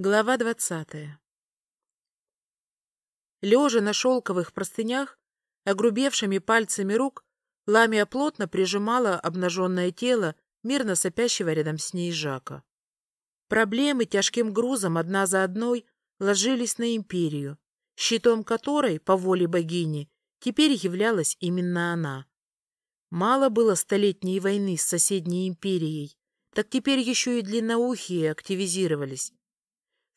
Глава двадцатая Лежа на шелковых простынях, огрубевшими пальцами рук, Ламия плотно прижимала обнаженное тело мирно сопящего рядом с ней Жака. Проблемы тяжким грузом одна за одной ложились на империю, щитом которой, по воле богини, теперь являлась именно она. Мало было столетней войны с соседней империей, так теперь еще и длинноухие активизировались.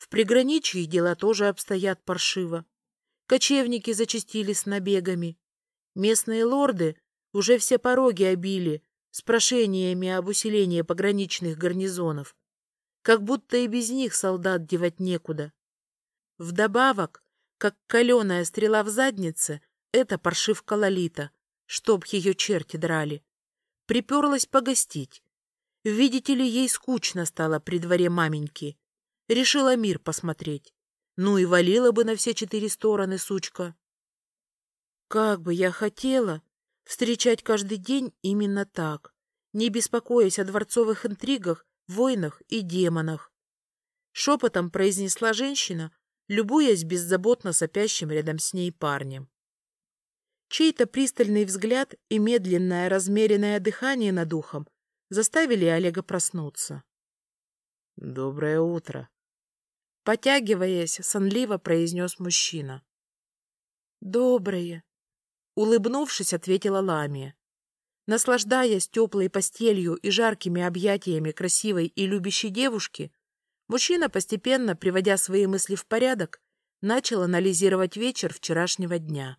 В приграничье дела тоже обстоят паршиво. Кочевники зачастили с набегами. Местные лорды уже все пороги обили с прошениями об усилении пограничных гарнизонов. Как будто и без них солдат девать некуда. Вдобавок, как каленая стрела в заднице, эта паршивка Лолита, чтоб ее черти драли. Приперлась погостить. Видите ли, ей скучно стало при дворе маменьки. Решила мир посмотреть. Ну и валила бы на все четыре стороны, сучка. Как бы я хотела встречать каждый день именно так, не беспокоясь о дворцовых интригах, войнах и демонах. Шепотом произнесла женщина, любуясь беззаботно сопящим рядом с ней парнем. Чей-то пристальный взгляд и медленное размеренное дыхание над ухом заставили Олега проснуться. «Доброе утро!» Потягиваясь, сонливо произнес мужчина. «Доброе!» Улыбнувшись, ответила Ламия. Наслаждаясь теплой постелью и жаркими объятиями красивой и любящей девушки, мужчина, постепенно приводя свои мысли в порядок, начал анализировать вечер вчерашнего дня.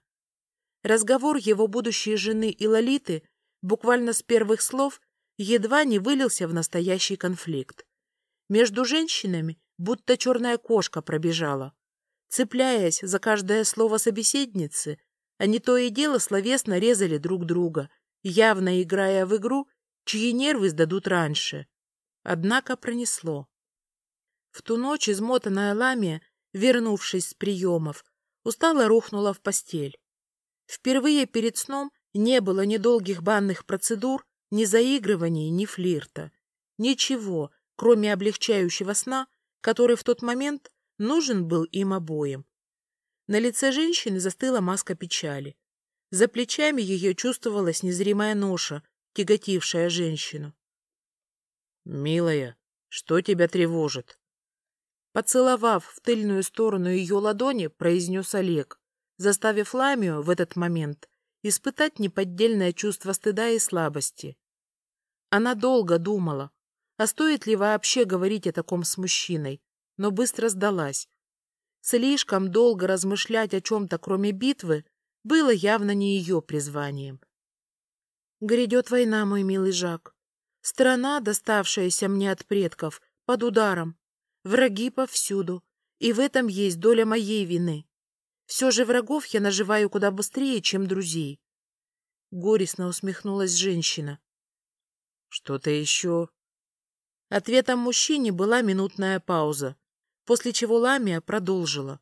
Разговор его будущей жены и Лолиты буквально с первых слов едва не вылился в настоящий конфликт. Между женщинами будто черная кошка пробежала. Цепляясь за каждое слово собеседницы, они то и дело словесно резали друг друга, явно играя в игру, чьи нервы сдадут раньше. Однако пронесло. В ту ночь измотанная Ламия, вернувшись с приемов, устало рухнула в постель. Впервые перед сном не было ни долгих банных процедур, ни заигрываний, ни флирта. Ничего, кроме облегчающего сна, который в тот момент нужен был им обоим. На лице женщины застыла маска печали. За плечами ее чувствовалась незримая ноша, тяготившая женщину. «Милая, что тебя тревожит?» Поцеловав в тыльную сторону ее ладони, произнес Олег, заставив Ламию в этот момент испытать неподдельное чувство стыда и слабости. Она долго думала, а стоит ли вообще говорить о таком с мужчиной, но быстро сдалась. Слишком долго размышлять о чем-то, кроме битвы, было явно не ее призванием. Грядет война, мой милый Жак. Страна, доставшаяся мне от предков, под ударом. Враги повсюду, и в этом есть доля моей вины. Все же врагов я наживаю куда быстрее, чем друзей. Горестно усмехнулась женщина. Что-то еще? Ответом мужчине была минутная пауза после чего Ламия продолжила.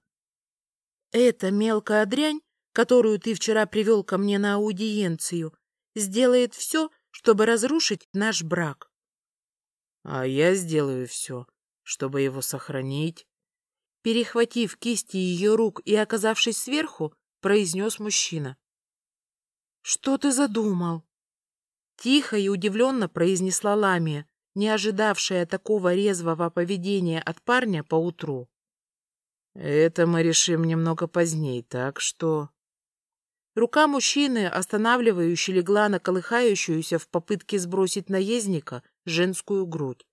«Эта мелкая дрянь, которую ты вчера привел ко мне на аудиенцию, сделает все, чтобы разрушить наш брак». «А я сделаю все, чтобы его сохранить». Перехватив кисти ее рук и оказавшись сверху, произнес мужчина. «Что ты задумал?» Тихо и удивленно произнесла Ламия, не ожидавшая такого резвого поведения от парня поутру. «Это мы решим немного позднее, так что...» Рука мужчины, останавливающая, легла на колыхающуюся в попытке сбросить наездника женскую грудь.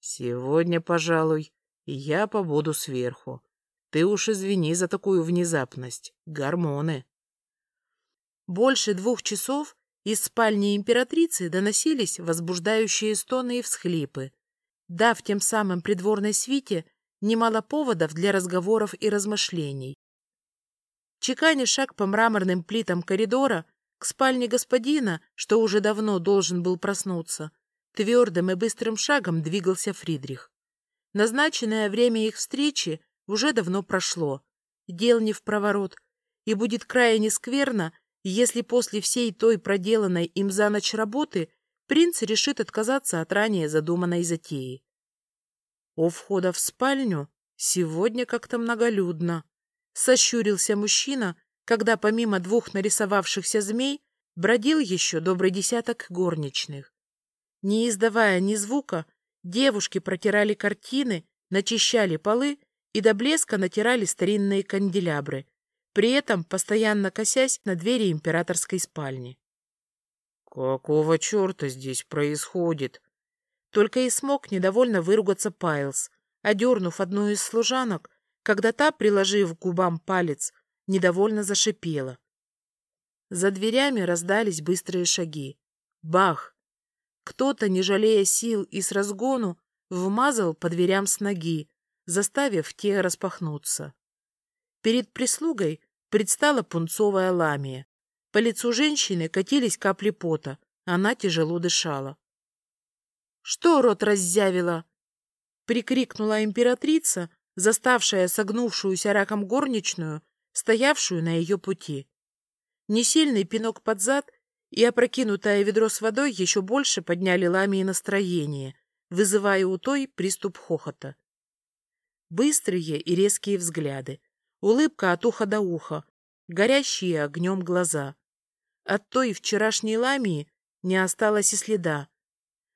«Сегодня, пожалуй, я побуду сверху. Ты уж извини за такую внезапность. Гормоны». Больше двух часов из спальни императрицы доносились возбуждающие стоны и всхлипы, дав тем самым придворной свите немало поводов для разговоров и размышлений. Чеканя шаг по мраморным плитам коридора к спальне господина, что уже давно должен был проснуться, твердым и быстрым шагом двигался Фридрих. Назначенное время их встречи уже давно прошло, дел не в проворот, и будет крайне скверно, если после всей той проделанной им за ночь работы принц решит отказаться от ранее задуманной затеи. У входа в спальню сегодня как-то многолюдно. Сощурился мужчина, когда помимо двух нарисовавшихся змей бродил еще добрый десяток горничных. Не издавая ни звука, девушки протирали картины, начищали полы и до блеска натирали старинные канделябры, при этом постоянно косясь на двери императорской спальни. «Какого черта здесь происходит?» Только и смог недовольно выругаться Пайлз, одернув одну из служанок, когда та, приложив к губам палец, недовольно зашипела. За дверями раздались быстрые шаги. Бах! Кто-то, не жалея сил и с разгону, вмазал по дверям с ноги, заставив те распахнуться. Перед прислугой предстала пунцовая ламия. По лицу женщины катились капли пота, она тяжело дышала. — Что рот раззявила? — прикрикнула императрица, заставшая согнувшуюся раком горничную, стоявшую на ее пути. Несильный пинок под зад и опрокинутое ведро с водой еще больше подняли ламии настроение, вызывая у той приступ хохота. Быстрые и резкие взгляды, улыбка от уха до уха, горящие огнем глаза. От той вчерашней ламии не осталось и следа.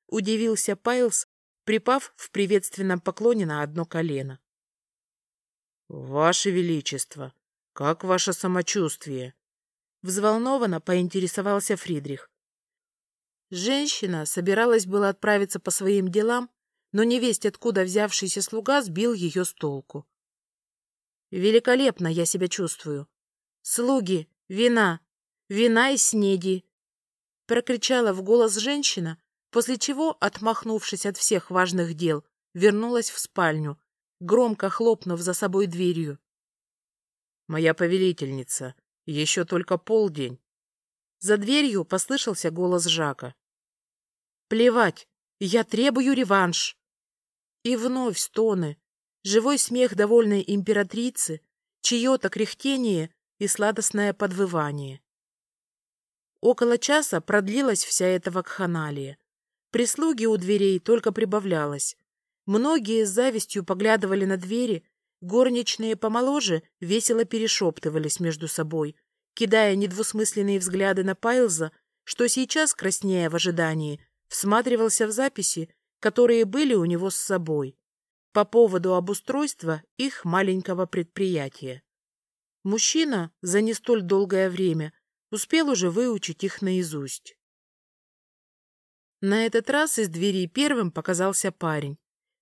Удивился Пайлс, припав в приветственном поклоне на одно колено. — Ваше Величество, как ваше самочувствие? Взволнованно поинтересовался Фридрих. Женщина собиралась было отправиться по своим делам, но невесть, откуда взявшийся слуга, сбил ее с толку. «Великолепно я себя чувствую. Слуги, вина, вина и снеди!» Прокричала в голос женщина, после чего, отмахнувшись от всех важных дел, вернулась в спальню, громко хлопнув за собой дверью. «Моя повелительница, еще только полдень!» За дверью послышался голос Жака. «Плевать, я требую реванш!» И вновь стоны, живой смех довольной императрицы, чье-то кряхтение и сладостное подвывание. Около часа продлилась вся эта вакханалия. Прислуги у дверей только прибавлялось. Многие с завистью поглядывали на двери, горничные помоложе весело перешептывались между собой, кидая недвусмысленные взгляды на Пайлза, что сейчас, краснея в ожидании, всматривался в записи, которые были у него с собой, по поводу обустройства их маленького предприятия. Мужчина за не столь долгое время успел уже выучить их наизусть. На этот раз из двери первым показался парень,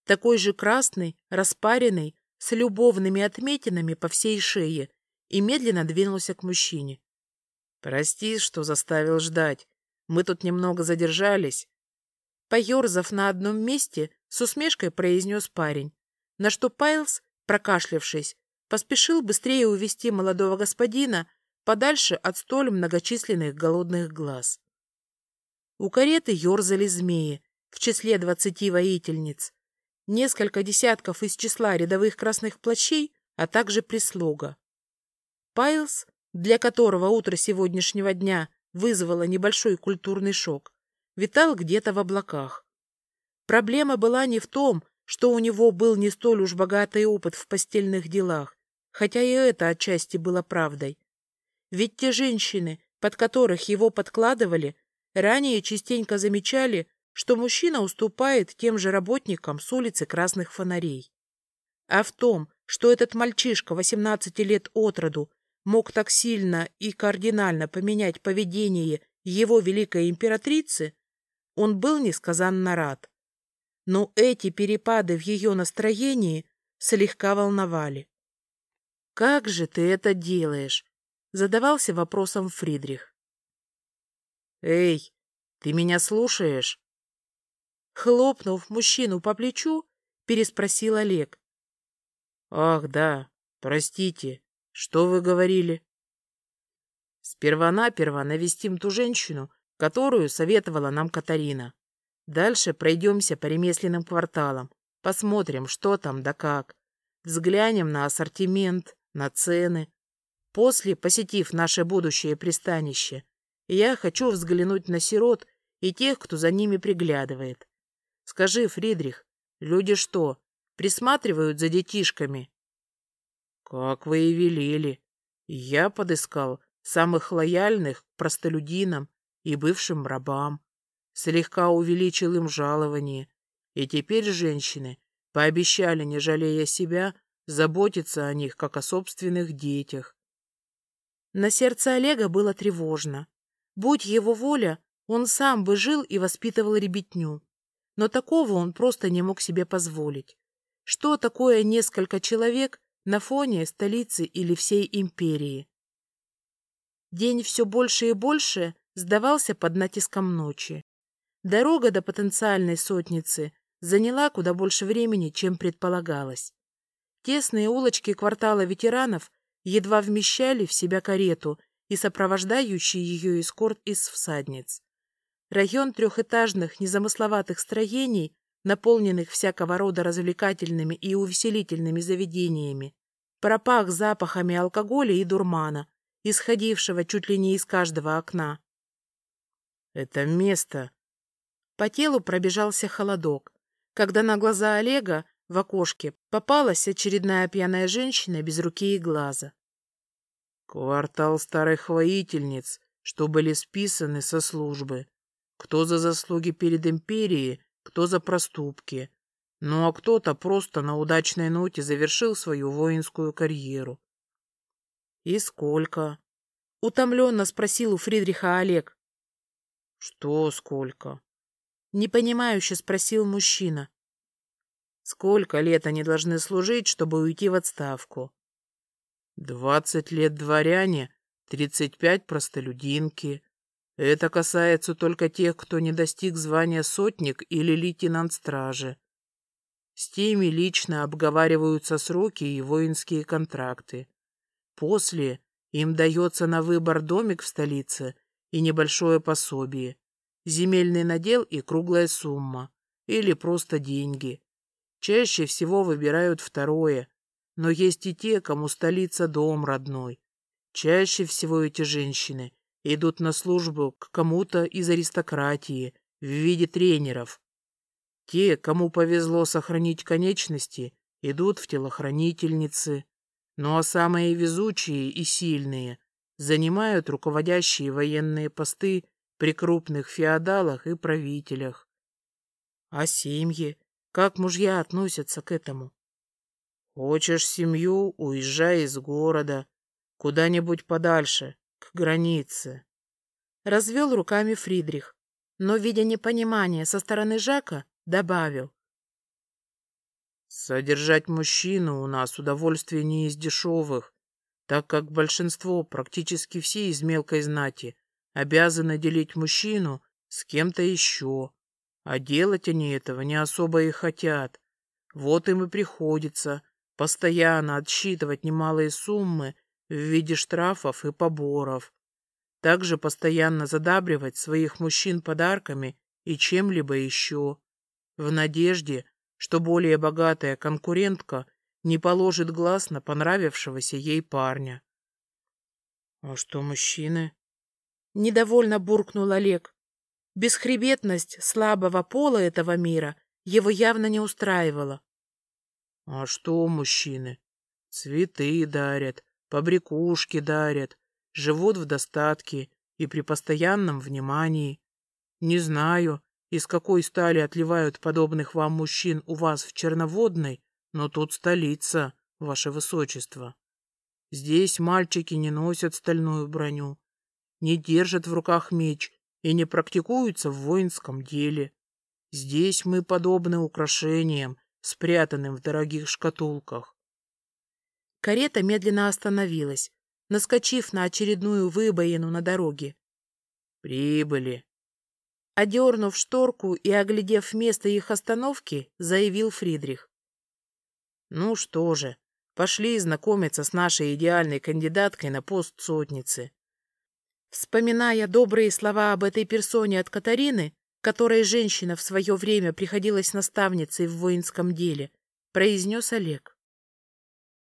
такой же красный, распаренный, с любовными отметинами по всей шее, и медленно двинулся к мужчине. «Прости, что заставил ждать. Мы тут немного задержались. Поерзав на одном месте, с усмешкой произнес парень, на что Пайлз, прокашлявшись, поспешил быстрее увести молодого господина подальше от столь многочисленных голодных глаз. У кареты ерзали змеи, в числе двадцати воительниц, несколько десятков из числа рядовых красных плащей, а также прислуга. Пайлз, для которого утро сегодняшнего дня вызвало небольшой культурный шок, витал где-то в облаках. Проблема была не в том, что у него был не столь уж богатый опыт в постельных делах, хотя и это отчасти было правдой. Ведь те женщины, под которых его подкладывали, ранее частенько замечали, что мужчина уступает тем же работникам с улицы Красных Фонарей. А в том, что этот мальчишка 18 лет от роду мог так сильно и кардинально поменять поведение его великой императрицы, он был несказанно рад. Но эти перепады в ее настроении слегка волновали. «Как же ты это делаешь?» — задавался вопросом Фридрих. «Эй, ты меня слушаешь?» Хлопнув мужчину по плечу, переспросил Олег. «Ах, да, простите, что вы говорили?» «Сперва-наперво навестим ту женщину, которую советовала нам Катарина. Дальше пройдемся по ремесленным кварталам, посмотрим, что там да как. Взглянем на ассортимент, на цены. После, посетив наше будущее пристанище, я хочу взглянуть на сирот и тех, кто за ними приглядывает. Скажи, Фридрих, люди что, присматривают за детишками. Как вы и велели. Я подыскал самых лояльных простолюдинам и бывшим рабам, слегка увеличил им жалование, и теперь женщины пообещали, не жалея себя, заботиться о них, как о собственных детях. На сердце Олега было тревожно. Будь его воля, он сам бы жил и воспитывал ребятню. Но такого он просто не мог себе позволить. Что такое несколько человек на фоне столицы или всей империи? День все больше и больше сдавался под натиском ночи. Дорога до потенциальной сотницы заняла куда больше времени, чем предполагалось. Тесные улочки квартала ветеранов едва вмещали в себя карету и сопровождающий ее эскорт из всадниц. Район трехэтажных незамысловатых строений, наполненных всякого рода развлекательными и увеселительными заведениями, пропах запахами алкоголя и дурмана, исходившего чуть ли не из каждого окна. «Это место!» По телу пробежался холодок, когда на глаза Олега в окошке попалась очередная пьяная женщина без руки и глаза. Квартал старых воительниц, что были списаны со службы. Кто за заслуги перед империей, кто за проступки. Ну а кто-то просто на удачной ноте завершил свою воинскую карьеру. «И сколько?» — утомленно спросил у Фридриха Олег. «Что сколько?» — непонимающе спросил мужчина. Сколько лет они должны служить, чтобы уйти в отставку? Двадцать лет дворяне, тридцать пять простолюдинки. Это касается только тех, кто не достиг звания сотник или лейтенант стражи. С теми лично обговариваются сроки и воинские контракты. После им дается на выбор домик в столице и небольшое пособие, земельный надел и круглая сумма, или просто деньги. Чаще всего выбирают второе, но есть и те, кому столица дом родной. Чаще всего эти женщины идут на службу к кому-то из аристократии в виде тренеров. Те, кому повезло сохранить конечности, идут в телохранительницы. Ну а самые везучие и сильные занимают руководящие военные посты при крупных феодалах и правителях. А семьи? Как мужья относятся к этому? Хочешь семью, уезжай из города, куда-нибудь подальше, к границе. Развел руками Фридрих, но, видя непонимание со стороны Жака, добавил. Содержать мужчину у нас удовольствие не из дешевых, так как большинство, практически все из мелкой знати, обязаны делить мужчину с кем-то еще. А делать они этого не особо и хотят. Вот им и приходится постоянно отсчитывать немалые суммы в виде штрафов и поборов. Также постоянно задабривать своих мужчин подарками и чем-либо еще, в надежде, что более богатая конкурентка не положит глаз на понравившегося ей парня. — А что мужчины? — недовольно буркнул Олег. Бесхребетность слабого пола этого мира его явно не устраивала. — А что мужчины? Цветы дарят, побрякушки дарят, живут в достатке и при постоянном внимании. Не знаю, из какой стали отливают подобных вам мужчин у вас в Черноводной, но тут столица, ваше высочество. Здесь мальчики не носят стальную броню, не держат в руках меч и не практикуются в воинском деле. Здесь мы подобны украшениям, спрятанным в дорогих шкатулках. Карета медленно остановилась, наскочив на очередную выбоину на дороге. «Прибыли!» Одернув шторку и оглядев место их остановки, заявил Фридрих. «Ну что же, пошли знакомиться с нашей идеальной кандидаткой на пост сотницы. Вспоминая добрые слова об этой персоне от Катарины, которой женщина в свое время приходилась наставницей в воинском деле, произнес Олег.